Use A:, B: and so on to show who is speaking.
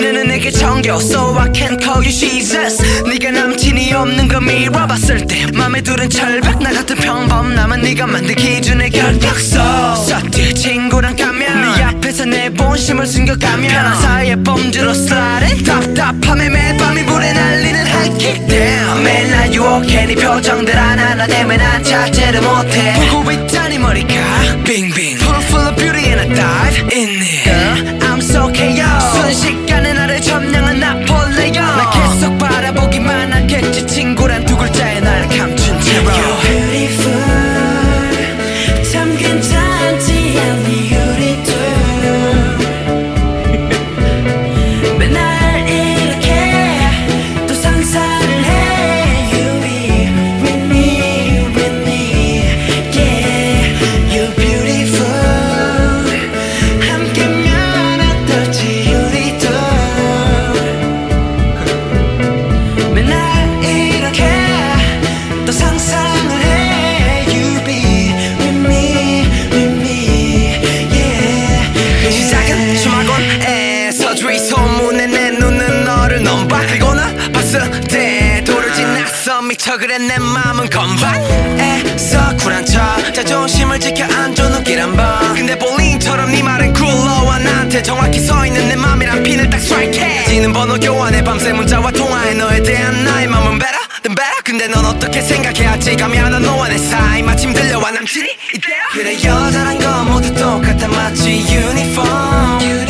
A: 내게 정겨 So I can call you Jesus. 네가 남친이 없는 거 밀어봤을 때 맘에 두른 철벽 나 같은 평범 남은 네가 만든 기준의 결격서 썩지 친구랑 가면 네 앞에서 내 본심을 숨겨가면 사이에 범주로 sliding 답답함에 매일 밤이 불에 날리는 kick down 매일 날 유혹해. 네 표정들 하나하나 내면 난 찾지를 못해 미쳐. 그래 내 맘은 건반에서 쿨한 척. 자존심을 지켜 안줘 눈길 한번 근데 볼링처럼 네 말은 굴러와 나한테 정확히 서있는 내 맘이란 핀을 딱 스트라이크해 지는 번호 교환해 밤새 문자와 통화해. 너에 대한 나의 맘은 better than better. 근데 넌 어떻게 생각해 아직 감이 하나 너와 내 사이 마침 들려와 남친이 이때야 그래 여자란 건 모두 똑같아. 마치 유니폼